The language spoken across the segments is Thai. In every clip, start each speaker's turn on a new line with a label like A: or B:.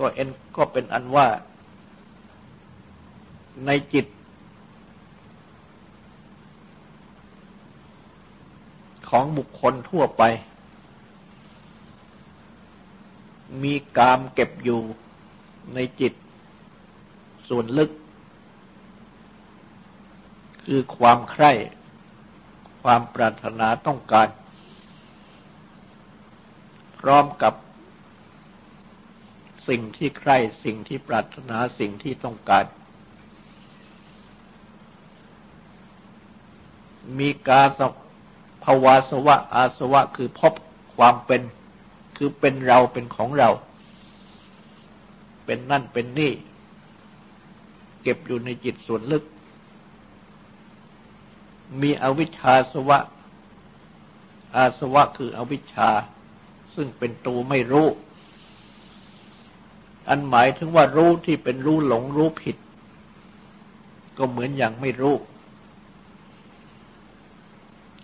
A: ก็เอ็นก็เป็นอันว่า ในจิต ของบุคคลทั่วไป มีกามเก็บอยู่ในจิต ส่วนลึก คือความใคร่ ความปรารถนาต้องการ พร้อมกับ สิ่งที่ใคร่สิ่งที่ปรารถนาสิ่งที่ต้องการ มีกาสภาวาสวะ อาสวะคือพบความเป็น คือเป็นเราเป็นของเรา เป็นนั่นเป็นนี่ เก็บอยู่ในจิตส่วนลึก มีอวิชชาสวะ อาสวะคืออวิชชา ซึ่งเป็นตัวไม่รู้ อันหมายถึงว่ารู้ที่เป็นรู้หลงรู้ผิด ก็เหมือนอย่างไม่รู้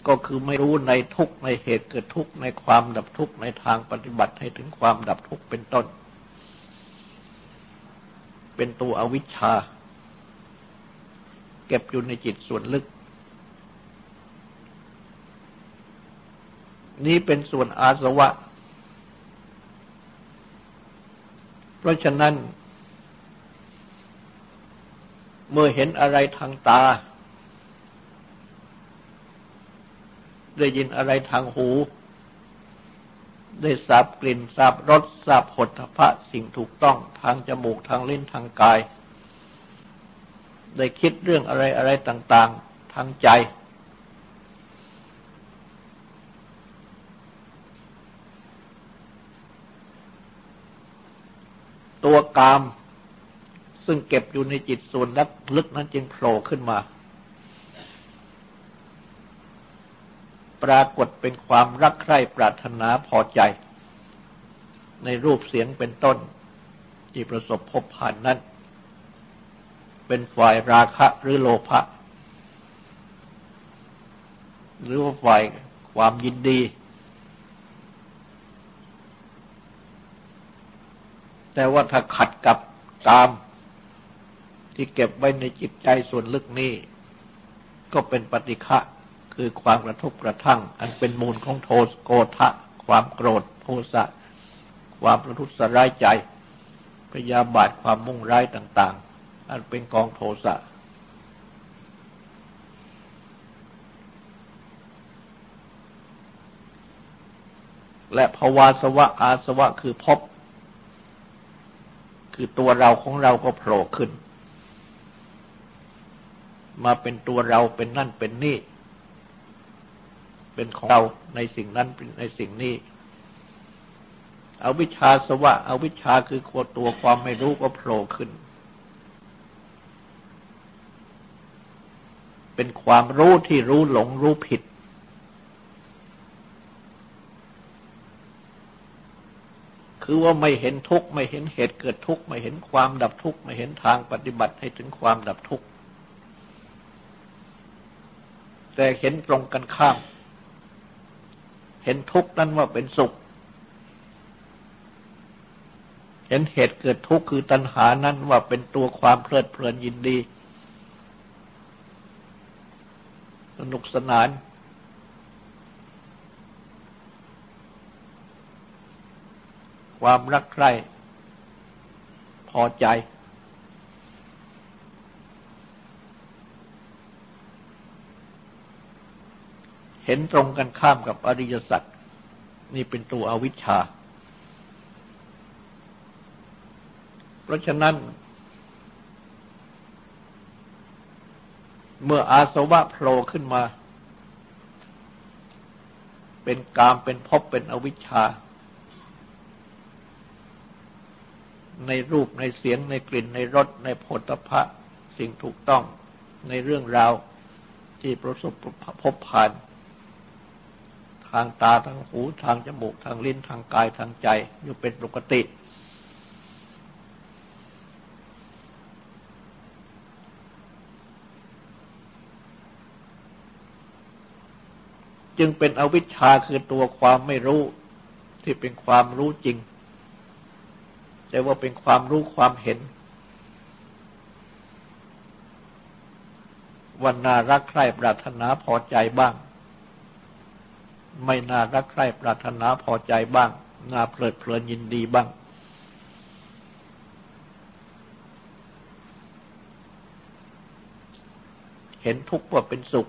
A: ก็คือไม่รู้ในทุกในเหตุเกิดทุกในความดับทุกในทางปฏิบัติให้ถึงความดับทุกเป็นต้น เป็นตัวอวิชชา เก็บอยู่ในจิตส่วนลึก นี้เป็นส่วนอาสวะ ราะฉะนั้น เมื่อเห็นอะไรทางตา ได้ยินอะไรทางหู ได้สาบกลิ่นสาบรสสาบผลพระสิ่งถูกต้องทางจมูกทางลิ้นทางกาย ได้คิดเรื่องอะไรอะไรต่าง ๆ ทางใจ ตัวกาม ซึ่งเก็บอยู่ในจิตส่วนลึกนั้นจึงโผล่ขึ้นมา ปรากฏเป็นความรักใคร่ปรารถนาพอใจ ในรูปเสียงเป็นต้น ที่ประสบพบผ่านนั้น เป็นฝ่ายราคะหรือโลภะหรือว่าฝ่ายความยินดี แต่ว่าถ้าขัดกับกาม ที่เก็บไว้ในจิตใจส่วนลึกนี้ ก็เป็นปฏิฆะคือความกระทบกระทั่ง อันเป็นมูลของโทสโกทะ ความโกรธโทสะ ความประทุษร้ายใจพยาบาทความมุ่งร้ายต่าง ๆ อันเป็นกองโทสะและภาวาสวะอาสวะคือพบ คือตัวเราของเราก็โผล่ขึ้น มาเป็นตัวเราเป็นนั่นเป็นนี่ เป็นของเราในสิ่งนั้นในสิ่งนี้เอาวิชาสวะเอาวิชาคือโคตัวความไม่รู้ก็โผล่ขึ้น เป็นความรู้ที่รู้หลงรู้ผิด คือว่าไม่เห็นทุกข์ไม่เห็นเหตุเกิดทุกข์ไม่เห็นความดับทุกข์ไม่เห็นทางปฏิบัติให้ถึงความดับทุกข์แต่เห็นตรงกันข้าม เห็นทุกข์นั้นว่าเป็นสุข เห็นเหตุเกิดทุกข์คือตัณหานั้นว่าเป็นตัวความเพลิดเพลินยินดี สนุกสนาน ความรักใคร่พอใจ เห็นตรงกันข้ามกับอริยสัจนี่เป็นตัวอวิชชา เพราะฉะนั้น เมื่ออาสวะโผล่ขึ้นมา เป็นกามเป็นภพเป็นอวิชชา ในรูปในเสียงในกลิ่นในรสในผลตภะสิ่งถูกต้องในเรื่องราวที่ประสบพบผ่าน ทางตาทางหูทางจมูกทางลิ้นทางกายทางใจอยู่เป็นปกติ จึงเป็นอวิชชาคือตัวความไม่รู้ที่เป็นความรู้จริง แต่ว่าเป็นความรู้ความเห็นวันน่ารักใคร่ปรารถนาพอใจบ้าง ไม่น่ารักใคร่ปรารถนาพอใจบ้าง น่าเพลิดเพลินยินดีบ้าง เห็นทุกข์ว่าเป็นสุข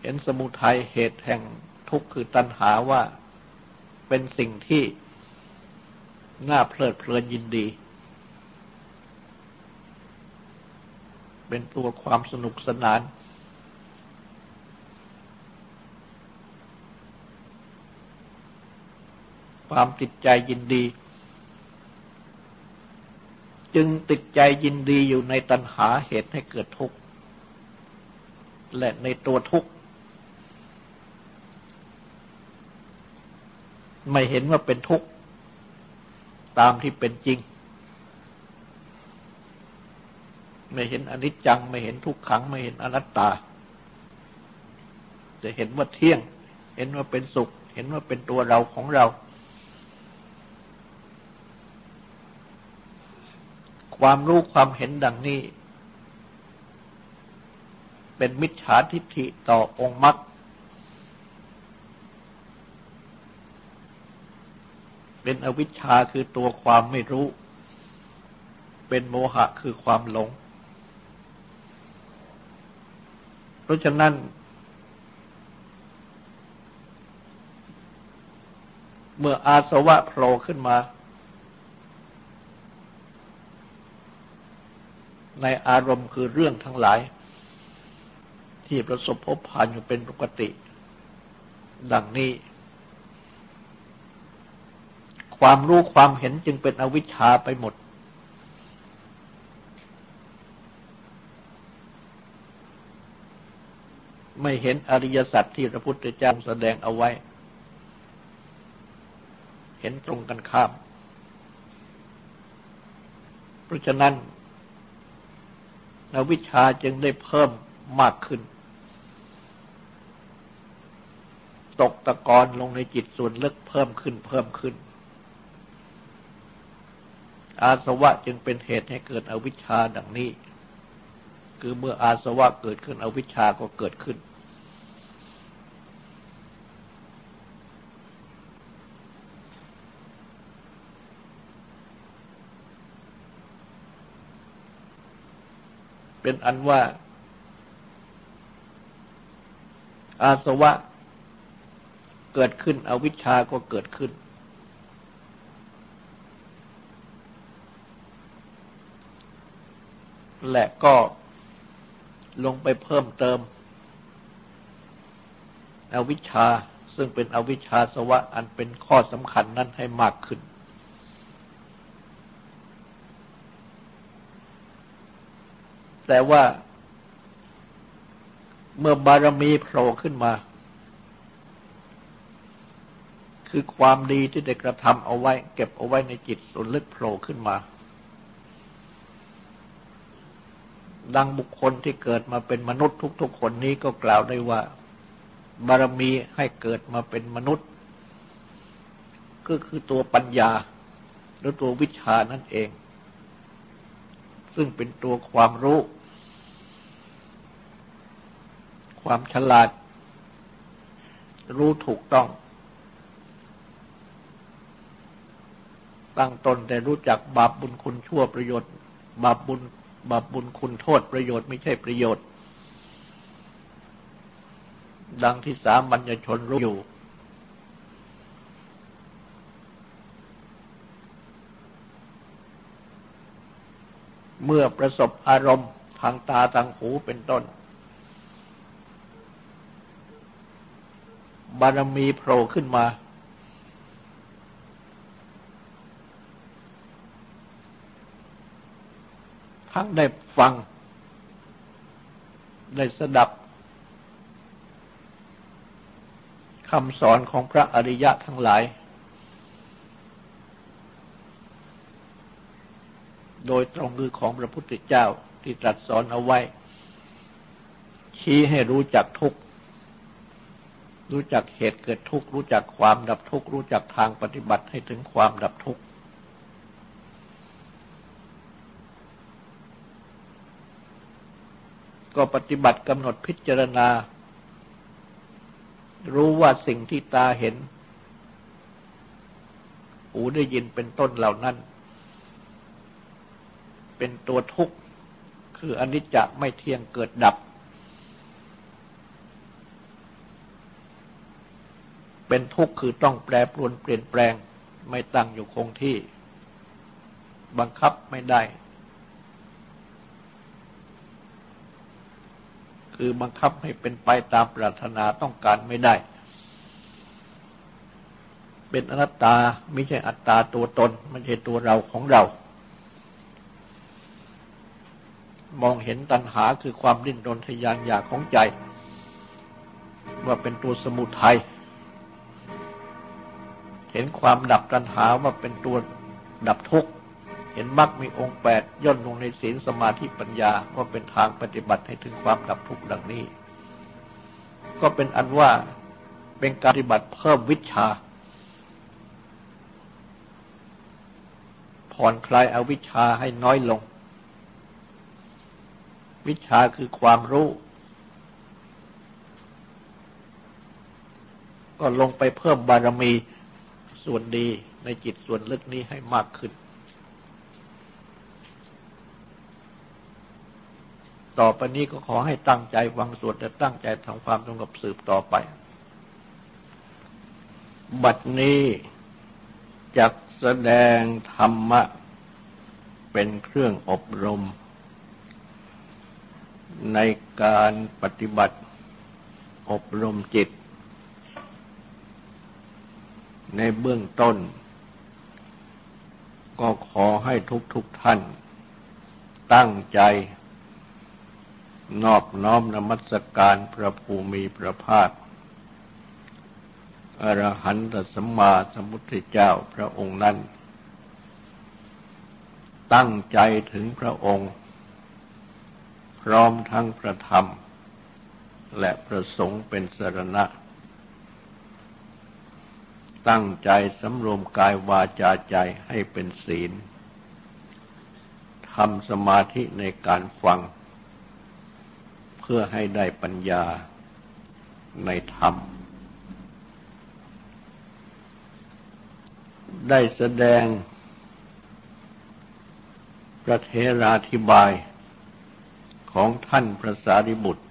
A: เห็นสมุทัยเหตุแห่งทุกข์คือตัณหาว่าเป็นสิ่งที่ น่าเพลิดเพลินยินดี เป็นตัวความสนุกสนาน ความติดใจยินดี จึงติดใจยินดีอยู่ในตัณหาเหตุให้เกิดทุกข์ และในตัวทุกข์ไม่เห็นว่าเป็นทุกข์ ตามที่เป็นจริง ไม่เห็นอนิจจัง ไม่เห็นทุกขัง ไม่เห็นอนัตตา จะเห็นว่าเที่ยง เห็นว่าเป็นสุข เห็นว่าเป็นตัวเราของเรา ความรู้ความเห็นดังนี้ เป็นมิจฉาทิฏฐิต่อองค์มรรค เป็นอวิชชาคือตัวความไม่รู้ เป็นโมหะคือความหลง เพราะฉะนั้น เมื่ออาสวะโผล่ขึ้นมา ในอารมณ์คือเรื่องทั้งหลาย ที่ประสบพบผ่านอยู่เป็นปกติ ดังนี้ ความรู้ความเห็นจึงเป็นอวิชชาไปหมด ไม่เห็นอริยสัจที่พระพุทธเจ้าแสดงเอาไว้ เห็นตรงกันข้าม เพราะฉะนั้นอวิชชาจึงได้เพิ่มมากขึ้น ตกตะกอนลงในจิตส่วนลึกเพิ่มขึ้นเพิ่มขึ้น อาสวะจึงเป็นเหตุให้เกิดอวิชชาดังนี้ คือเมื่ออาสวะเกิดขึ้นอวิชชาก็เกิดขึ้น เป็นอันว่า อาสวะเกิดขึ้น อวิชชาก็เกิดขึ้น และก็ลงไปเพิ่มเติม อวิชชาซึ่งเป็นอวิชชาสวะอันเป็นข้อสำคัญนั้นให้มากขึ้น แต่ว่าเมื่อบารมีโผล่ขึ้นมา คือความดีที่ได้กระทำเอาไว้ เก็บเอาไว้ในจิตส่วนลึกโผล่ขึ้นมา ดังบุคคลที่เกิดมาเป็นมนุษย์ทุก ๆ คนนี้ก็กล่าวได้ว่า บารมีให้เกิดมาเป็นมนุษย์ ก็คือตัวปัญญาหรือตัววิชานั่นเอง ซึ่งเป็นตัวความรู้ ความฉลาด รู้ถูกต้อง ตั้งตนแต่รู้จักบาปบุญคุณชั่วประโยชน์ บาปบุญ บาปบุญคุณโทษประโยชน์ไม่ใช่ประโยชน์ ดังที่สามัญชนรู้อยู่ เมื่อประสบอารมณ์ทางตาทางหูเป็นต้น บารมีโผล่ขึ้นมา ทั้งได้ฟัง ได้สดับคำสอนของพระอริยะทั้งหลาย โดยตรงคือของพระพุทธเจ้าที่ตรัสสอนเอาไว้ ชี้ให้รู้จักทุกข์ รู้จักเหตุเกิดทุกข์ รู้จักความดับทุกข์ รู้จักทางปฏิบัติให้ถึงความดับทุกข์ ก็ปฏิบัติกำหนดพิจารณา รู้ว่าสิ่งที่ตาเห็น หูได้ยินเป็นต้นเหล่านั้น เป็นตัวทุกข์คืออนิจจะไม่เที่ยงเกิดดับ เป็นทุกข์คือต้องแปรปรวนเปลี่ยนแปลง ไม่ตั้งอยู่คงที่ บังคับไม่ได้ คือบังคับให้เป็นไปตามปรารถนาต้องการไม่ได้ เป็นอนัตตาไม่ใช่อัตตาตัวตน ไม่ใช่ตัวเราของเรา มองเห็นตัณหาคือความดิ้นรนทยานอยากของใจ ว่าเป็นตัวสมุทัยเห็นความดับตัณหาว่าเป็นตัวดับทุกข์ เห็นมรรคมีองค์แปดย่นลงในศีลสมาธิปัญญาว่าเป็นทางปฏิบัติให้ถึงความดับทุกข์ดังนี้ ก็เป็นอันว่าเป็นการปฏิบัติเพิ่มวิชา ผ่อนคลายอาวิชาให้น้อยลง วิชาคือความรู้ ก็ลงไปเพิ่มบารมีส่วนดีในจิตส่วนลึกนี้ให้มากขึ้น ต่อไปนี้ก็ขอให้ตั้งใจฟังสวดและตั้งใจทำความสงบสืบต่อไป บัดนี้จักแสดงธรรมะ เป็นเครื่องอบรม ในการปฏิบัติอบรมจิต ในเบื้องต้น ก็ขอให้ทุกๆทท่าน ตั้งใจ นอบน้อมนมัสการพระภูมิพระภาคอรหันตสัมมาสัมพุทธเจ้าพระองค์นั้น ตั้งใจถึงพระองค์ พร้อมทั้งพระธรรม และประสงค์เป็นสรณะ ตั้งใจสำรวมกายวาจาใจให้เป็นศีลทำสมาธิในการฟัง เพื่อให้ได้ปัญญาในธรรม ได้แสดงประเทราธิบายของท่านพระสารีบุตร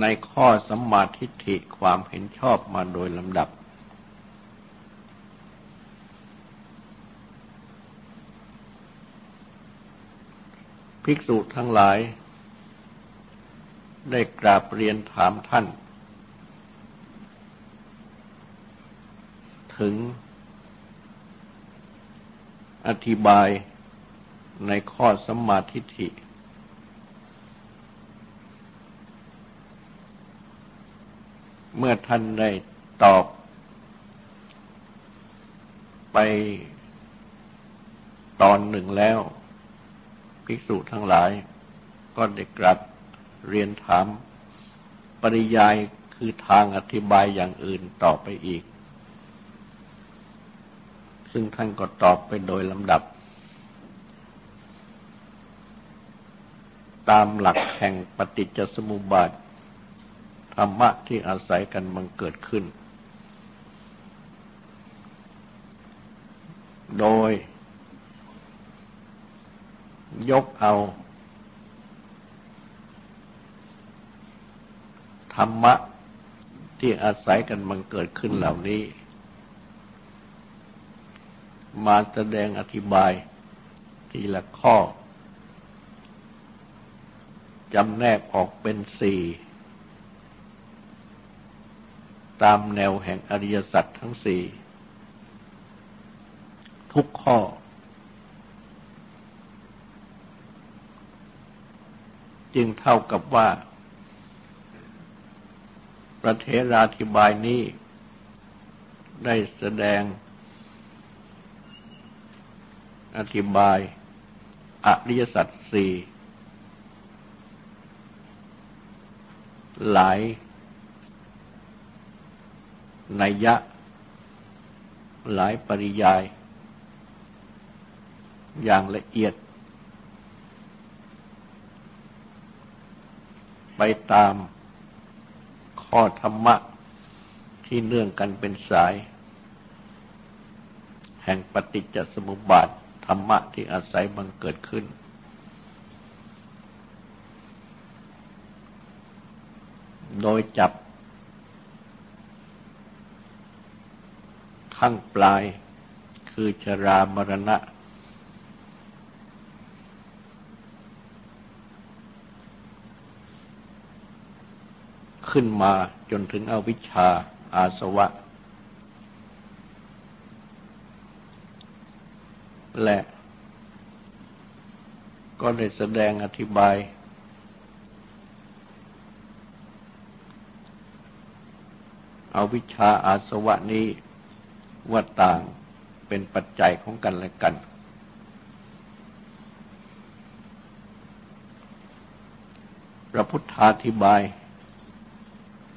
A: ในข้อสัมมาทิฏฐิความเห็นชอบมาโดยลำดับ ภิกษุทั้งหลาย ได้กราบเรียนถามท่าน ถึงอธิบายในข้อสมาธิฐิ เมื่อท่านได้ตอบไปตอนหนึ่งแล้ว ภิกษุทั้งหลายก็ได้กราบ เรียนถาม ปริยายคือทางอธิบายอย่างอื่นต่อไปอีก ซึ่งท่านก็ตอบไปโดยลำดับ ตามหลักแห่งปฏิจจสมุปบาทธรรมะที่อาศัยกันบังเกิดขึ้น โดยยกเอา ธรรมะที่อาศัยกันมันเกิดขึ้นเหล่านี้ มาแสดงอธิบายทีละข้อจำแนกออกเป็นสี่ตามแนวแห่งอริยสัจทั้งสี่ทุกข้อ จึงเท่ากับว่า ประเทราธิบายนี้ ได้แสดง อธิบาย อริยสัจสี่หลายนัยยะ หลายปริยาย อย่างละเอียด ไปตาม ข้อธรรมะที่เนื่องกันเป็นสาย แห่งปฏิจจสมุปบาทธรรมะที่อาศัยมันเกิดขึ้น โดยจับทั้งปลายคือชรามรณะ ขึ้นมาจนถึงอวิชชาอาสวะ และก็ได้แสดงอธิบาย เอาวิชาอาสวะนี้ว่าต่างเป็นปัจจัยของกันและกัน พระพุทธาธิบาย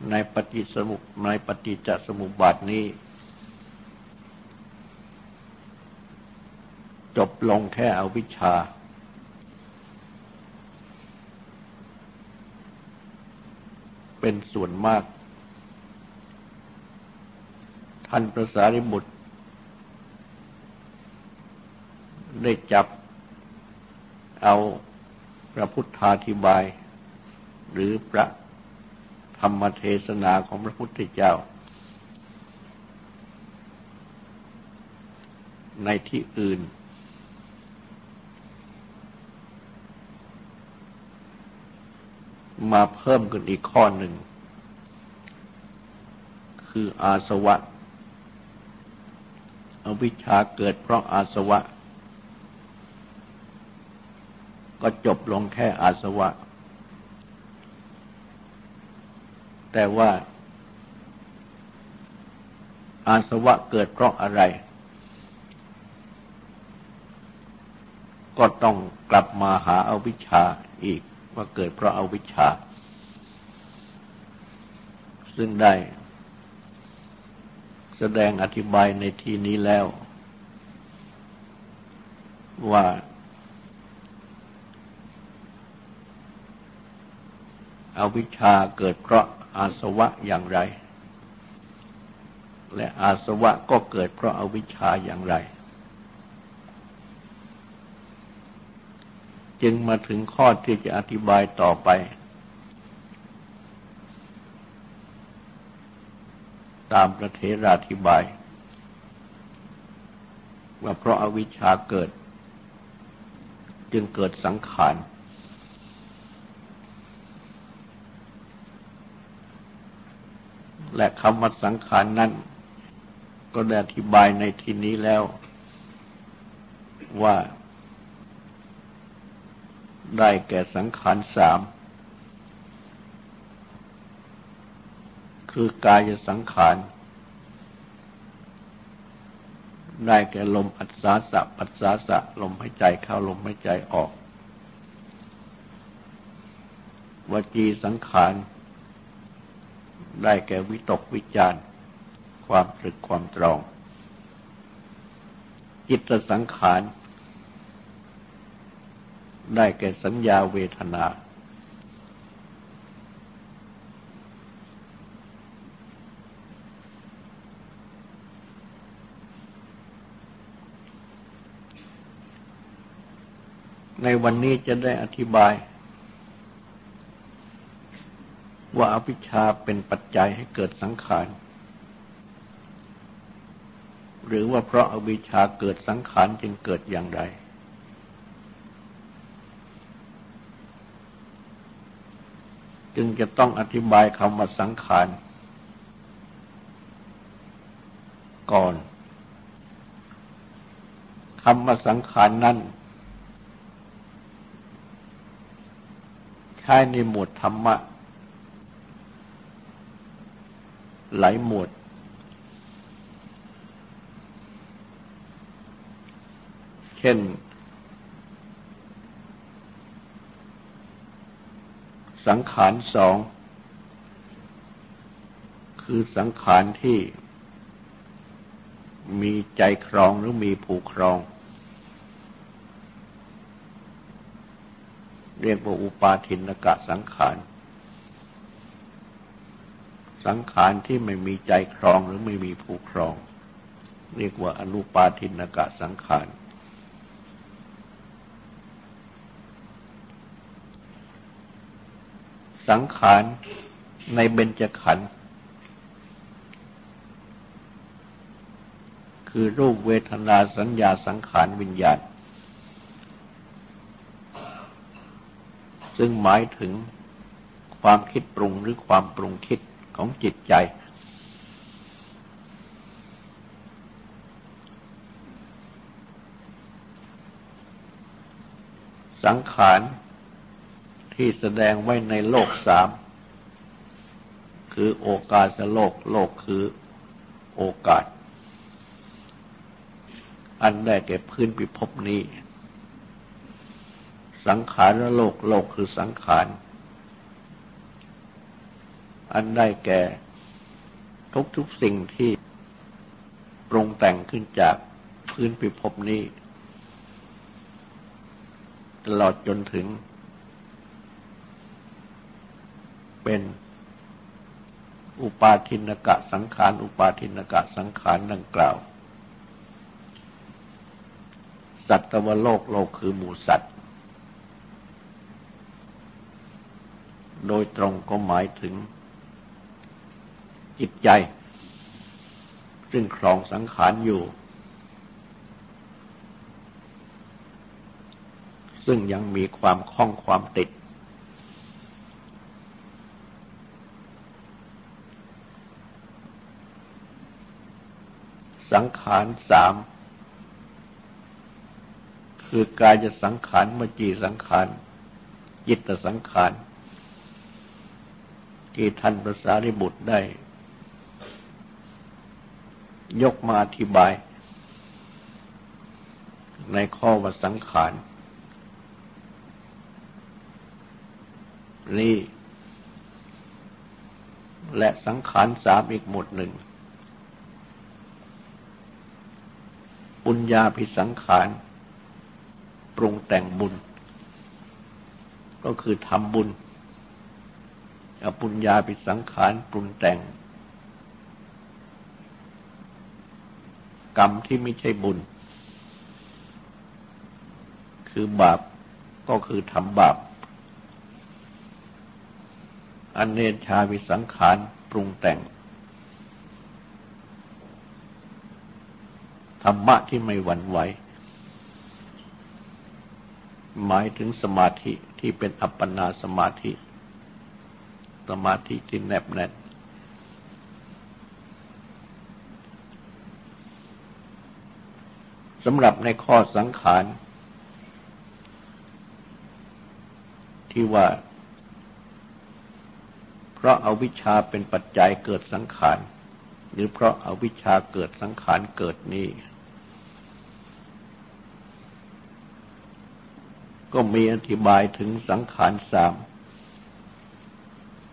A: ในปฏิสมุในปฏิจจสมุปบาทนี้ จบลงแค่อวิชชา เป็นส่วนมาก ท่านประสาริบุตร ได้จับเอาพระพุทธาธิบาย หรือพระ ธรรมเทศนาของพระพุทธเจ้า ในที่อื่น มาเพิ่มกันอีกข้อหนึ่ง คืออาสวะอวิชชาเกิดเพราะอาสวะ ก็จบลงแค่อาสวะ แต่ว่า อาสวะเกิดเพราะอะไร ก็ต้องกลับมาหาอาวิชชาอีกว่าเกิดเพราะอาวิชชา ซึ่งได้แสดงอธิบายในที่นี้แล้ว ว่าอาวิชชาเกิดเพราะ อาสวะอย่างไร และอาสวะก็เกิดเพราะอาวิชชาอย่างไร จึงมาถึงข้อที่จะอธิบายต่อไป ตามประเทราธิบาย ว่าเพราะอาวิชชาเกิด จึงเกิดสังขาร และคำว่าสังขารนนั้นก็ได้อธิบายในที่นี้แล้วว่าได้แก่สังขารสาม คือกายสังขาร ได้แก่ลมอัศสาสะปัสสาสะ ลมหายใจเข้าลมหายใจออก วจีสังขาร ได้แก่วิตกวิจารความตรึกความตรอง จิตสังขาร ได้แก่สัญญาเวทนา ในวันนี้จะได้อธิบาย ว่าอวิชชาเป็นปัจจัยให้เกิดสังขาร หรือว่าเพราะอาวิชชาเกิดสังขารจึงเกิดอย่างไรจึงจะต้องอธิบายคำว่าสังขาร ก่อนคำว่าสังขารนั้นใช้ในหมวดธรรมะ หลายหมวด เช่น สังขารสอง คือสังขารที่มีใจครองหรือมีผูกครอง เรียกว่าอุปาทินกะสังขาร สังขารที่ไม่มีใจครองหรือไม่มีผู้ครอง เรียกว่าอนุปาทินกะสังขาร สังขารในเบญจขันธ์คือรูปเวทนาสัญญาสังขารวิญญาณ ซึ่งหมายถึงความคิดปรุงหรือความปรุงคิด ของจิตใจ สังขารที่แสดงไว้ในโลกสาม คือโอกาสโลก โลกคือโอกาส อันได้แก่พื้นพิภพนี้ สังขารโลก โลกคือสังขาร อันได้แก่ ทุกๆสิ่งที่ปรุงแต่งขึ้นจากพื้นพิภพนี้ ตลอดจนถึง เป็นอุปาทินกะสังขาร อุปาทินกะสังขารดังกล่าว สัตวโลกโลกคือหมูสัตว์ โดยตรงก็หมายถึง จิตใจ ซึ่งครองสังขารอยู่ ซึ่งยังมีความคล้องความติด สังขารสามคือกายจะสังขารมจีสังขารจิตสังขารที่ท่านพระสารีบุตรได้ ยกมาอธิบาย ในข้อวัสังขาร นี่ และสังขารสามอีกหมดหนึ่ง ปุญญาพิสังขาร ปรุงแต่งบุญ ก็คือทำบุญอปุญญาพิสังขารปรุงแต่ง กรรมที่ไม่ใช่บุญ คือบาปก็คือทำบาป อันเนชาวิสังขารปรุงแต่ง ธรรมะที่ไม่หวั่นไหว หมายถึงสมาธิที่เป็นอัปปนาสมาธิ สมาธิที่แนบแน่น สำหรับในข้อสังขาร ที่ว่า เพราะอาวิชชาเป็นปัจจัยเกิดสังขาร หรือเพราะอาวิชชาเกิดสังขารเกิดนี้ ก็มีอธิบายถึงสังขารสาม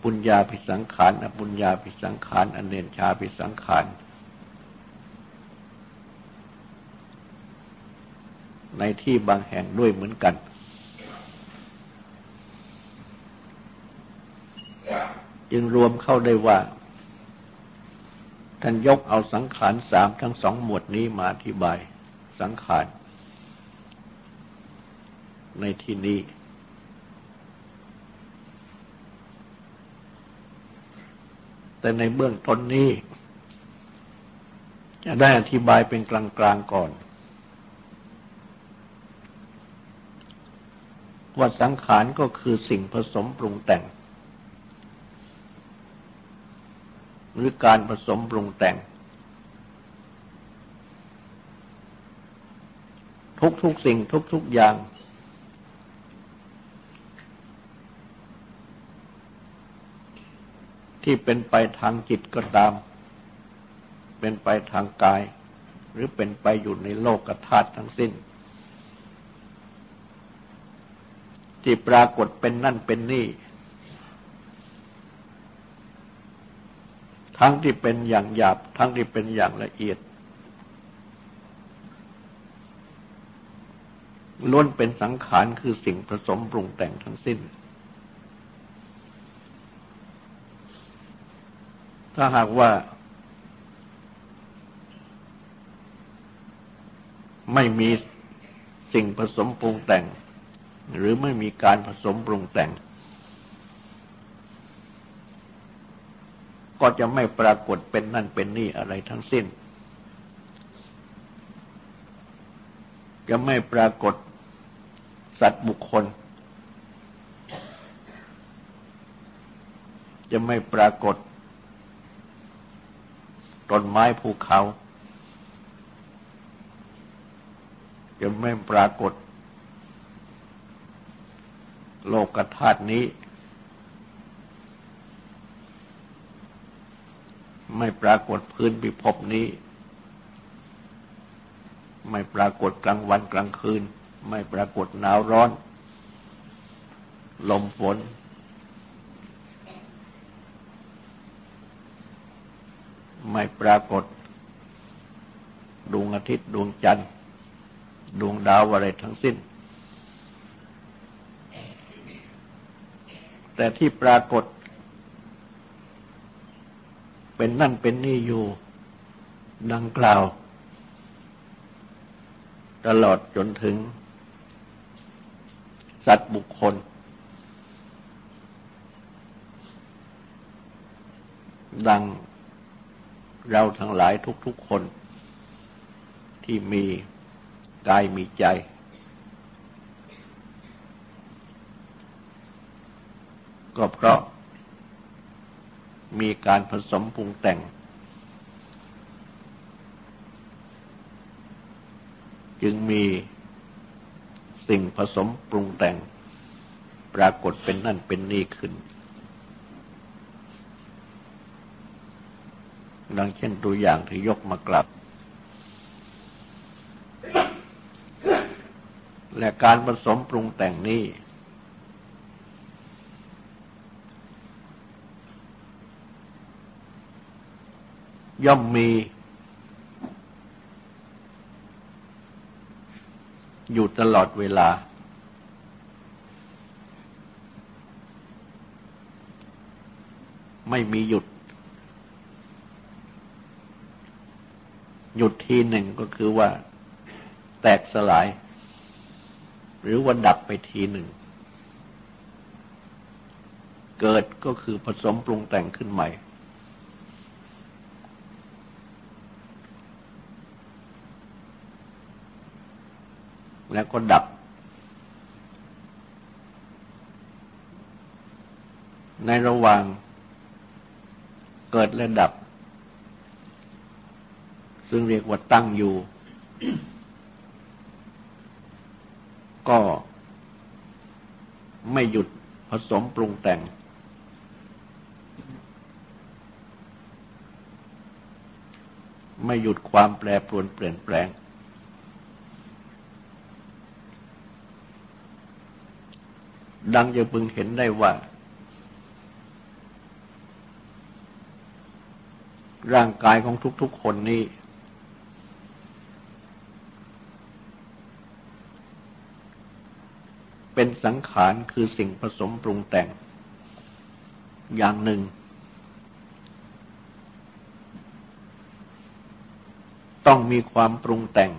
A: ปุญญาภิสังขารอปุญญาภิสังขารอเนชาภิสังขาร ในที่บางแห่งด้วยเหมือนกัน จึงรวมเข้าได้ว่า ท่านยกเอาสังขารสามทั้งสองหมวดนี้มาอธิบายสังขาร ในที่นี้แต่ในเบื้องต้นนี้ จะได้อธิบายเป็นกลางๆก่อน ว่าสังขารก็คือสิ่งผสมปรุงแต่ง หรือการผสมปรุงแต่ง ทุกๆสิ่งทุกๆอย่าง ที่เป็นไปทางจิตก็ตาม เป็นไปทางกาย หรือเป็นไปอยู่ในโลกธาตุทั้งสิ้น ที่ปรากฏเป็นนั่นเป็นนี่ ทั้งที่เป็นอย่างหยาบ ทั้งที่เป็นอย่างละเอียดล้วนเป็นสังขารคือสิ่งผสมปรุงแต่งทั้งสิ้น ถ้าหากว่าไม่มีสิ่งผสมปรุงแต่ง หรือไม่มีการผสมปรุงแต่ง ก็จะไม่ปรากฏเป็นนั่นเป็นนี่อะไรทั้งสิ้น จะไม่ปรากฏสัตว์บุคคล จะไม่ปรากฏต้นไม้ภูเขา จะไม่ปรากฏ โลกธาตุนี้ ไม่ปรากฏพื้นพิภพนี้ ไม่ปรากฏกลางวันกลางคืน ไม่ปรากฏหนาวร้อน ลมฝน ไม่ปรากฏดวงอาทิตย์ดวงจันทร์ดวงดาวอะไรทั้งสิ้น แต่ที่ปรากฏ เป็นนั่นเป็นนี่อยู่ ดังกล่าว ตลอดจนถึง สัตว์บุคคล ดังเราทั้งหลายทุกๆคน ที่มีกายมีใจ ก็เพราะมีการผสมปรุงแต่ง จึงมีสิ่งผสมปรุงแต่ง ปรากฏเป็นนั่นเป็นนี่ขึ้น ดังเช่นตัวอย่างที่ยกมากลับ และการผสมปรุงแต่งนี้ ย่อมมี อยู่ตลอดเวลา ไม่มีหยุด หยุดทีหนึ่งก็คือว่า แตกสลาย หรือว่าดับไปทีหนึ่ง เกิดก็คือผสมปรุงแต่งขึ้นใหม่ แล้วก็ดับ ในระหว่างเกิดและดับ ซึ่งเรียกว่าตั้งอยู่ ก็ไม่หยุดผสมปรุงแต่ง ไม่หยุดความแปรปรวนเปลี่ยนแปลง ดังจะพึงเห็นได้ว่า ร่างกายของทุกๆคนนี้ เป็นสังขารคือสิ่งผสมปรุงแต่ง อย่างหนึ่ง ต้องมีความปรุงแต่ง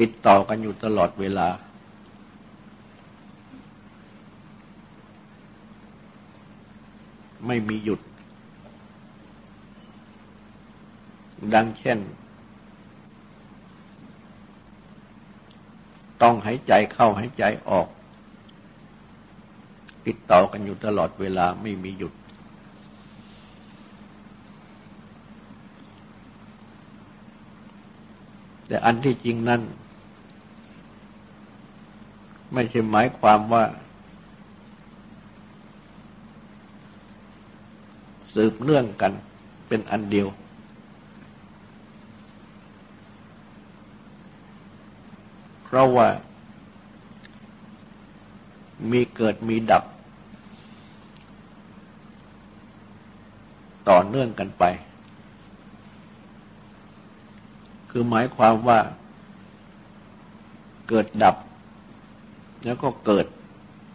A: ติดต่อกันอยู่ตลอดเวลา ไม่มีหยุด ดังเช่น ต้องหายใจเข้าหายใจออก ติดต่อกันอยู่ตลอดเวลาไม่มีหยุดแต่อันที่จริงนั้น ไม่ใช่หมายความว่า สืบเนื่องกันเป็นอันเดียว เพราะว่า มีเกิดมีดับ ต่อเนื่องกันไป คือหมายความว่าเกิดดับ แล้วก็เกิด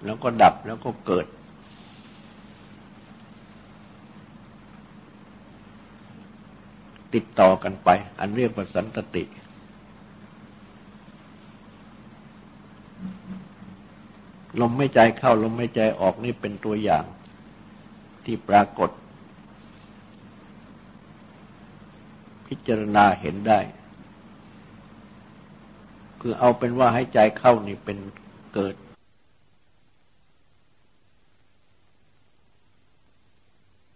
A: แล้วก็ดับแล้วก็เกิด ติดต่อกันไป อันเรียกว่าสันตติ ลมไม่ใจเข้าลมไม่ใจออกนี่เป็นตัวอย่างที่ปรากฏ พิจารณาเห็นได้ คือเอาเป็นว่าให้ใจเข้านี่เป็น เกิด